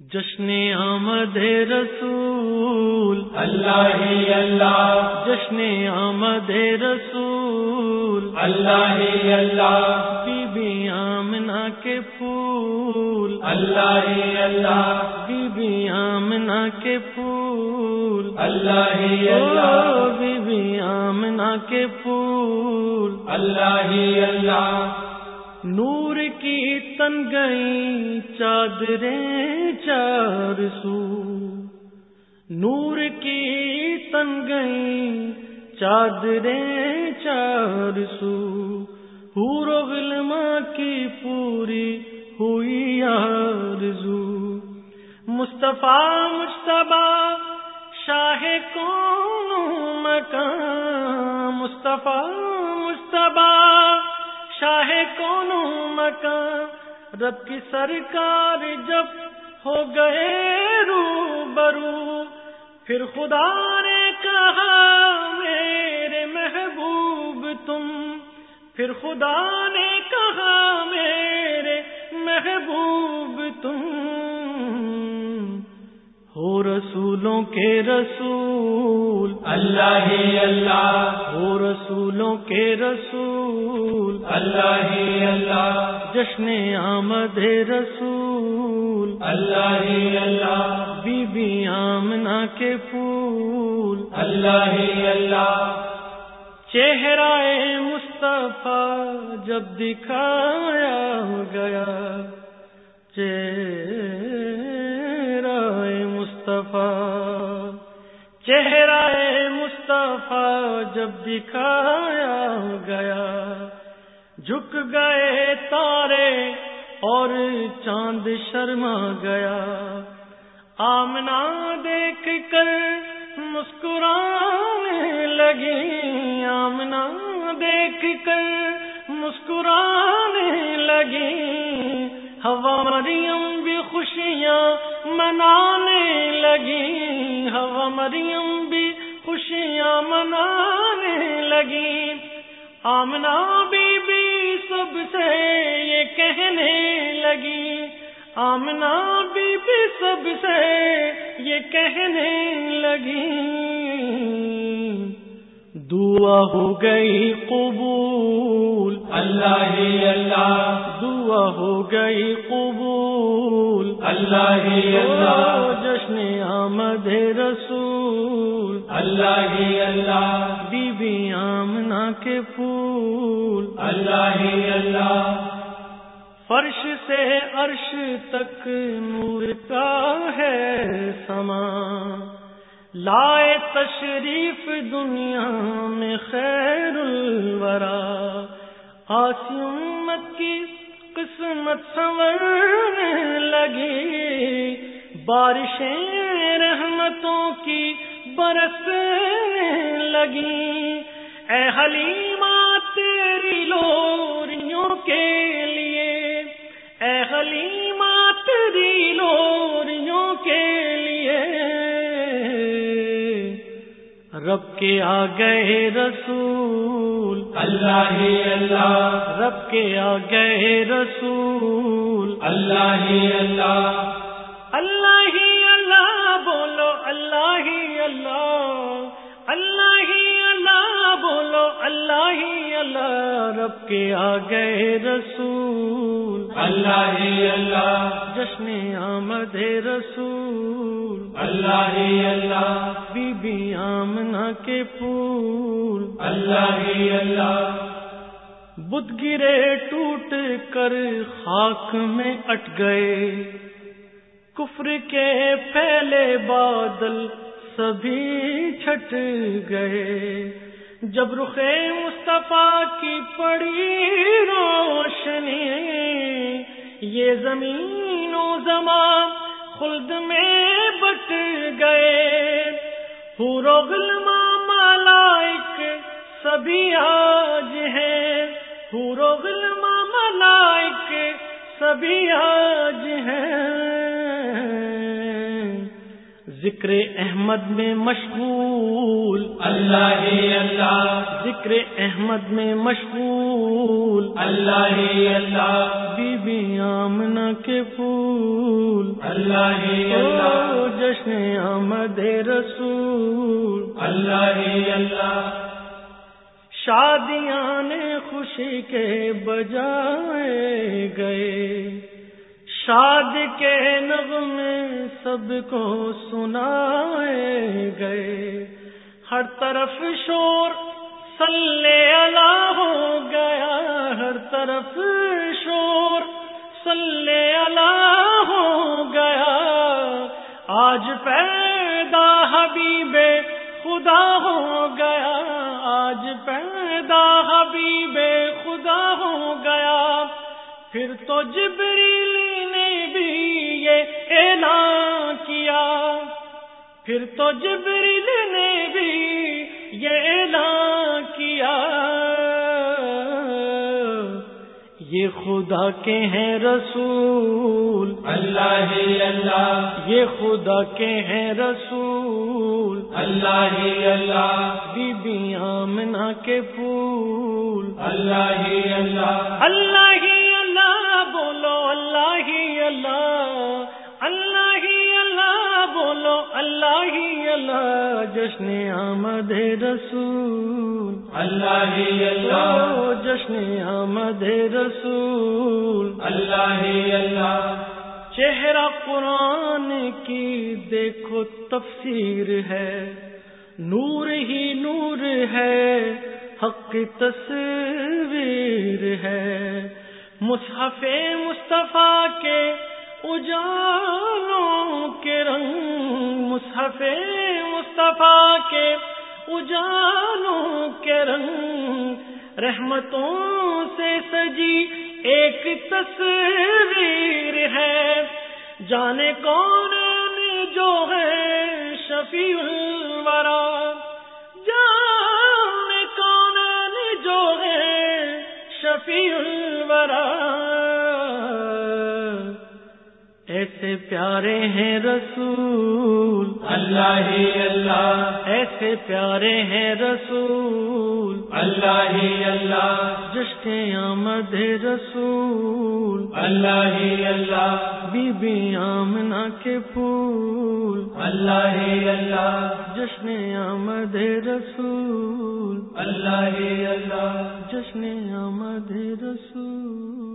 جشن آمد رسول۔ اللہ ہی اللہ۔ جشن آمد رسول۔ اللہ ہی اللہ۔ بی بی آمنا کے پھول۔ اللہ ہی اللہ۔ بی بی آمنا کے پھول۔ اللہ ہی اللہ۔ بی بی آمنا کے پھول۔ اللہ ہی اللہ۔ نور کی تن گئی چادریں چار سو۔ نور کی تن گئی چادریں چار سو۔ حور و غلما کی پوری ہوئی آرزو۔ مصطفیٰ مشتبہ شاہ کون مکان؟ مصطفیٰ مشتبہ شاہ کون مکان؟ رب کی سرکار جب ہو گئے رو برو پھر خدا نے کہا، میرے محبوب تم، پھر خدا نے رسولوں کے رسول اللہ ہی اللہ ہو رسولوں کے رسول اللہ ہی اللہ جشن آمد رسول اللہ ہی اللہ بی بی آمنا کے پھول اللہ ہی اللہ چہرہ مصطفیٰ جب دکھایا گیا چہرہ مصطفیٰ جب دکھایا گیا۔ جھک گئے تارے اور چاند شرما گیا۔ آمنا دیکھ کر مسکرانے لگی۔ آمنا دیکھ کر مسکرانے لگی۔ ہوا مریم بھی خوشیاں منانے لگی۔ ہوا مریم بھی خوشیاں منانے لگی۔ آمنا بی بی سب سے یہ کہنے لگی۔ آمنا بی بی سب سے یہ کہنے لگی۔ دعا ہو گئی قبول۔ اللہ ہی اللہ۔ دعا ہو گئی قبول۔ اللہ ہی اللہ۔ جشن آمد رسول۔ اللہ ہی اللہ۔ بی بی آمنا کے پھول۔ اللہ ہی اللہ۔ فرش سے عرش تک نور کا ہے سما۔ لائے تشریف دنیا میں خیر الورا۔ آسی امت کی قسمت سنورنے لگی۔ بارشیں رحمتوں کی برسنے لگی۔ اے حلیمہ تیری لوریوں کے لیے۔ اے حلیمہ تیری لوریوں کے لیے۔ رب کے آ گئے رسول۔ اللہ ہی اللہ۔ رب کے آ گئے رسول۔ اللہ ہی اللہ۔ اللہ اللہ ہی اللہ بولو اللہ ہی اللہ رب کے آ گئے رسول۔ اللہ ہی اللہ۔ جشن آمد رسول۔ اللہ ہی اللہ۔ بی بی آمنا کے پھول۔ اللہ ہی اللہ۔ بدھ گرے ٹوٹ کر خاک میں اٹ گئے۔ کفر کے پھیلے بادل سبھی چھٹ گئے۔ جب رخے مصطفیٰ کی پڑی روشنی، یہ زمین و زمان خلد میں بٹ گئے۔ حور و غلما ملائک سبھی آج ہیں۔ حور و غلما ملائک سبھی آج ہیں۔ ذکر احمد میں مشغول اللہ ہی اللہ ذکر احمد میں مشغول اللہ ہی اللہ بی بی آمنا کے پھول اللہ ہی اللہ جشن آمد رسول اللہ ہی اللہ شادیاں نے خوشی کے بجائے گئے شاد کے نغمے سب کو سنائے گئے۔ ہر طرف شور سلے اللہ ہو گیا، ہر طرف شور سلے اللہ ہو گیا۔ آج پیدا حبیب خدا ہو گیا، آج پیدا حبیب خدا ہو گیا۔ پھر تو جبریل اعلان کیا۔ پھر تو جبریل نے بھی یہ اعلان کیا۔ یہ خدا کے ہیں رسول۔ اللہ ہی اللہ۔ یہ خدا کے ہیں رسول۔ اللہ ہی اللہ۔ بی بی آمنہ کے پھول۔ اللہ ہی اللہ۔ اللہ ہی اللہ بولو اللہ ہی اللہ۔ اللہ ہی اللہ جشن آمد رسول۔ اللہ ہی اللہ۔ جشن آمد رسول۔ اللہ ہی اللہ۔ چہرہ قرآن کی دیکھو تفسیر ہے۔ نور ہی نور ہے حق کی تصویر ہے۔ مصحف مصطفیٰ کے اجالوں کے رنگ مصحف مصطفیٰ کے اجالوں کے رنگ رحمتوں سے سجی ایک تصویر ہے۔ جانے کون جو ہے شفیع الورا؟ جانے کون جو ہے شفیع الورا؟ ایسے پیارے ہیں رسول۔ اللہ ہی اللہ۔ ایسے پیارے ہیں رسول۔ اللہ ہی اللہ۔ جشن آمد رسول۔ اللہ ہی اللہ۔ بی بی آمنہ کے پھول۔ اللہ ہی اللہ۔ جشن آمد رسول۔ اللہ ہی اللہ۔ جشن آمد رسول۔